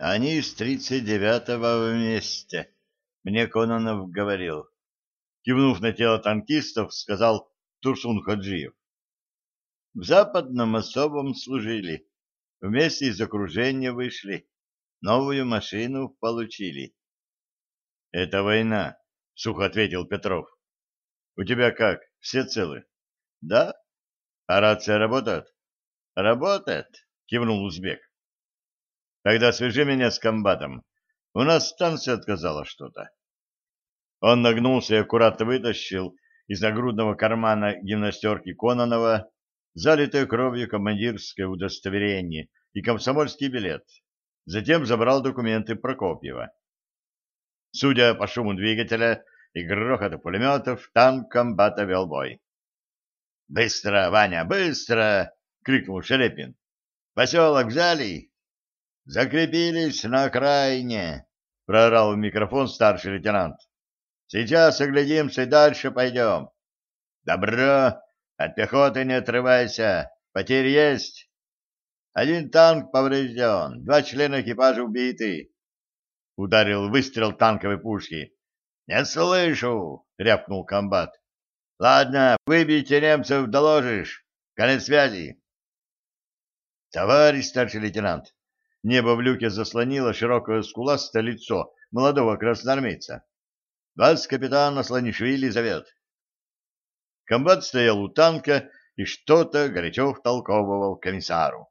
Они с тридцать девятого вместе, мне Кононов говорил. Кивнув на тело танкистов, сказал Турсун Хаджиев. В западном особом служили. Вместе из окружения вышли. Новую машину получили. — Это война, — сухо ответил Петров. — У тебя как, все целы? — Да. — А рация работает? — Работает, — кивнул узбек. — Тогда свяжи меня с комбатом. У нас станция отказала что-то. Он нагнулся и аккуратно вытащил из нагрудного кармана гимнастерки Кононова залитое кровью командирское удостоверение и комсомольский билет. Затем забрал документы Прокопьева. Судя по шуму двигателя и грохоту пулеметов, танк комбата вел бой. «Быстро, Ваня, быстро!» — крикнул Шелепин. «Поселок взяли?» «Закрепились на окраине!» — проорал в микрофон старший лейтенант. «Сейчас оглядимся и дальше пойдем». «Добро! От пехоты не отрывайся! Потери есть!» «Один танк поврежден, два члена экипажа убиты!» Ударил выстрел танковой пушки. «Не слышу!» — рявкнул комбат. «Ладно, выбейте немцев, доложишь. Конец связи!» «Товарищ старший лейтенант!» Небо в люке заслонило широкое скуластое лицо молодого красноармейца. «Вас капитан Асланишвили зовет!» Комбат стоял у танка и что-то горячо втолковывал комиссару.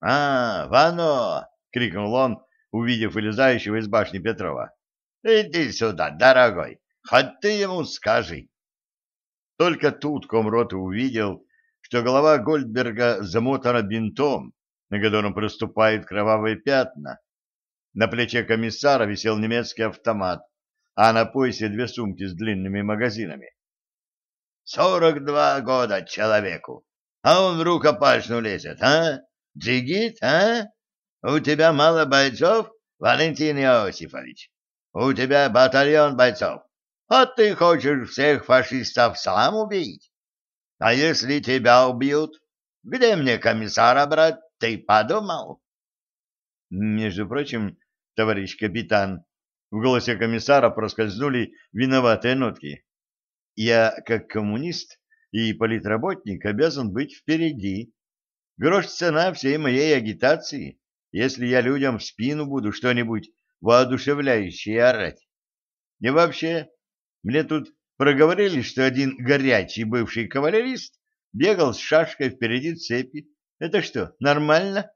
«А, Вано!» — крикнул он, увидев вылезающего из башни Петрова. «Иди сюда, дорогой, хоть ты ему скажи!» Только тут комроты увидел, что голова Гольдберга замотана бинтом, на котором проступают кровавые пятна. На плече комиссара висел немецкий автомат, а на поясе две сумки с длинными магазинами. «Сорок два года человеку, а он в рукопашную лезет, а? Джигит, а? У тебя мало бойцов, Валентин Иосифович? У тебя батальон бойцов, а ты хочешь всех фашистов сам убить? А если тебя убьют, где мне комиссара брать, ты подумал? Между прочим, товарищ капитан, в голосе комиссара проскользнули виноватые нотки. Я, как коммунист и политработник, обязан быть впереди. Грош цена всей моей агитации, если я людям в спину буду что-нибудь воодушевляющее орать. И вообще, мне тут проговорили, что один горячий бывший кавалерист бегал с шашкой впереди цепи. Это что, нормально?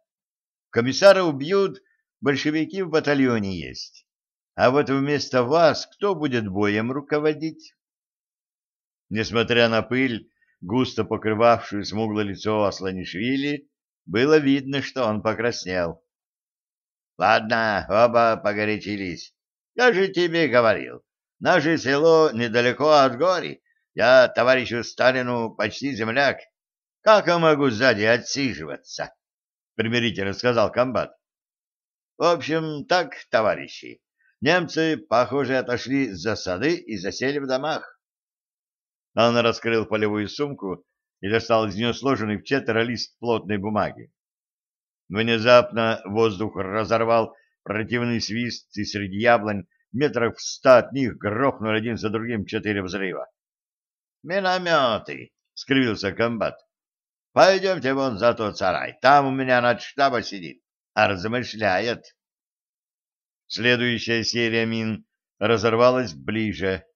Комиссара убьют, большевики в батальоне есть. А вот вместо вас кто будет боем руководить? Несмотря на пыль, густо покрывавшую смуглое лицо Асланишвили, было видно, что он покраснел. — Ладно, оба погорячились. Я же тебе говорил, наше село недалеко от гори. Я товарищу Сталину почти земляк. Как я могу сзади отсиживаться? — примирительно сказал комбат. — В общем, так, товарищи, немцы, похоже, отошли с засады и засели в домах. Он раскрыл полевую сумку и достал из нее сложенный в четверо лист плотной бумаги. Внезапно воздух разорвал противный свист, и среди яблонь метров в ста от них грохнули один за другим четыре взрыва. «Минометы!» — скривился комбат. «Пойдемте вон за тот сарай, там у меня над штаба сидит, а размышляет». Следующая серия мин разорвалась ближе,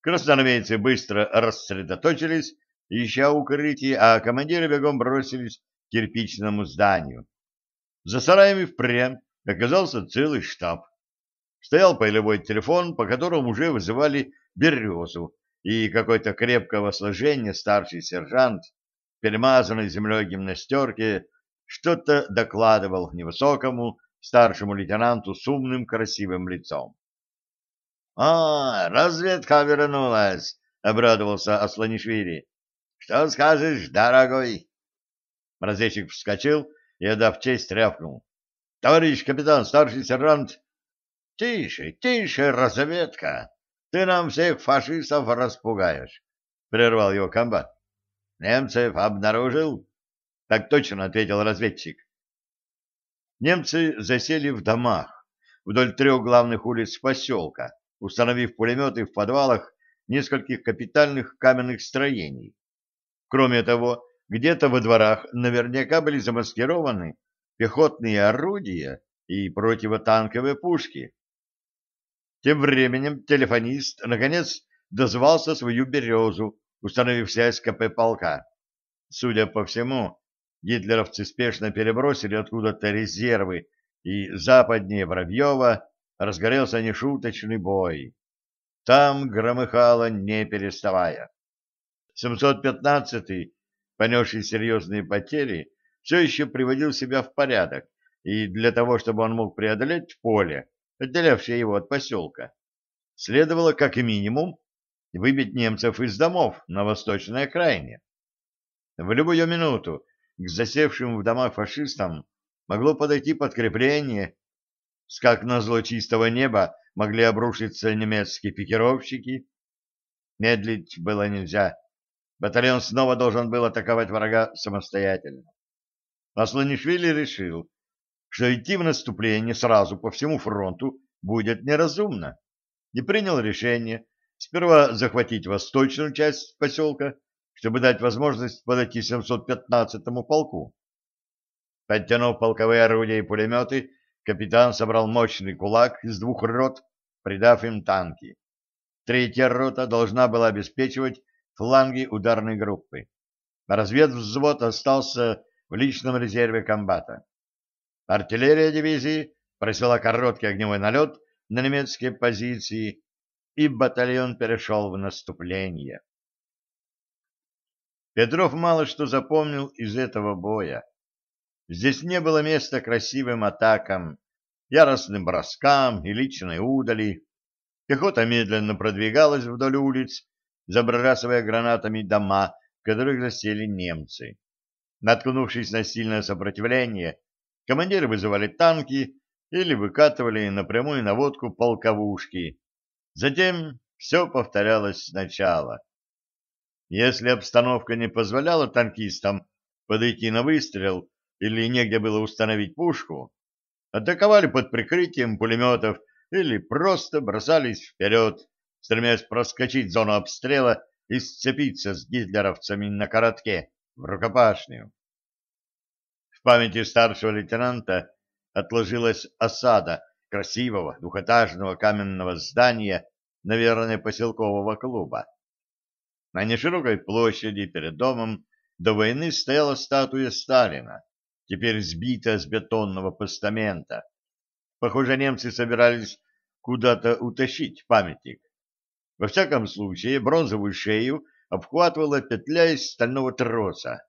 Красноармейцы быстро рассредоточились, ища укрытие, а командиры бегом бросились к кирпичному зданию. За сараями впрямь оказался целый штаб. Стоял полевой телефон, по которому уже вызывали березу, и какой-то крепкого сложения старший сержант, перемазанный землей гимнастерке, что-то докладывал невысокому старшему лейтенанту с умным красивым лицом. «А, разведка вернулась!» — обрадовался Асланишвили. «Что скажешь, дорогой?» Разведчик вскочил и, отдав честь, рявкнул. «Товарищ капитан, старший сержант!» «Тише, тише, разведка! Ты нам всех фашистов распугаешь!» — прервал его комбат. «Немцев обнаружил?» — так точно ответил разведчик. немцы засели в домах вдоль трех главных улиц поселка, установив пулеметы в подвалах нескольких капитальных каменных строений. Кроме того, где-то во дворах наверняка были замаскированы пехотные орудия и противотанковые пушки. Тем временем телефонист, наконец, дозвался свою березу, установив связь КП полка. Судя по всему, гитлеровцы спешно перебросили откуда-то резервы, и западнее Воробьева разгорелся нешуточный бой. Там громыхало не переставая. 715-й, понесший серьезные потери, все еще приводил себя в порядок, и для того, чтобы он мог преодолеть поле, отделявшее его от поселка, следовало как минимум выбить немцев из домов на восточной окраине. В любую минуту к засевшим в домах фашистам могло подойти подкрепление, с как назло чистого неба могли обрушиться немецкие пикировщики. Медлить было нельзя. Батальон снова должен был атаковать врага самостоятельно. Асланишвили решил, что идти в наступление сразу по всему фронту будет неразумно, и принял решение сперва захватить восточную часть поселка, чтобы дать возможность подойти 715-му полку. Подтянув полковые орудия и пулеметы, капитан собрал мощный кулак из двух рот, придав им танки. Третья рота должна была обеспечивать фланги ударной группы. Разведвзвод остался в личном резерве комбата. Артиллерия дивизии просила короткий огневой налет на немецкие позиции, и батальон перешел в наступление. Петров мало что запомнил из этого боя. Здесь не было места красивым атакам, яростным броскам и личной удали. Пехота медленно продвигалась вдоль улиц, забрасывая гранатами дома, в которых засели немцы. Наткнувшись на сильное сопротивление, командиры вызывали танки или выкатывали напрямую наводку полковушки. Затем все повторялось сначала. Если обстановка не позволяла танкистам подойти на выстрел или негде было установить пушку, атаковали под прикрытием пулеметов или просто бросались вперед, стремясь проскочить зону обстрела и сцепиться с гитлеровцами на коротке в рукопашную. В памяти старшего лейтенанта отложилась осада красивого двухэтажного каменного здания, наверное, поселкового клуба. На неширокой площади перед домом до войны стояла статуя Сталина, теперь сбитая с бетонного постамента. Похоже, немцы собирались куда-то утащить памятник. Во всяком случае, бронзовую шею обхватывала петля из стального троса.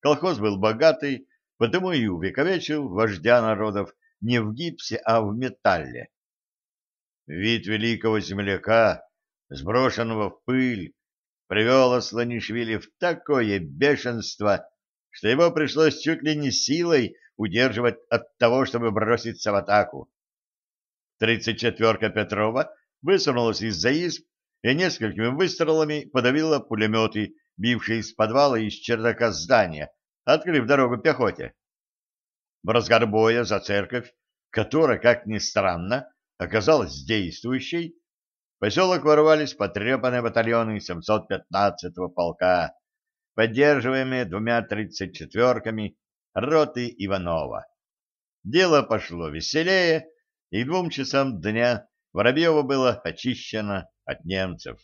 Колхоз был богатый, потому и увековечил вождя народов не в гипсе, а в металле. Вид великого земляка, сброшенного в пыль, привел Асланишвили в такое бешенство, что его пришлось чуть ли не силой удерживать от того, чтобы броситься в атаку. Тридцать четверка Петрова высунулась из-за изб и несколькими выстрелами подавила пулеметы, бившие из подвала и из чердака здания, открыв дорогу пехоте. В разгар боя за церковь, которая, как ни странно, оказалась действующей, в поселок ворвались потрепанные батальоны 715-го полка, поддерживаемые двумя тридцать четверками роты Иванова. Дело пошло веселее, и к двум часам дня Воробьево было очищено от немцев.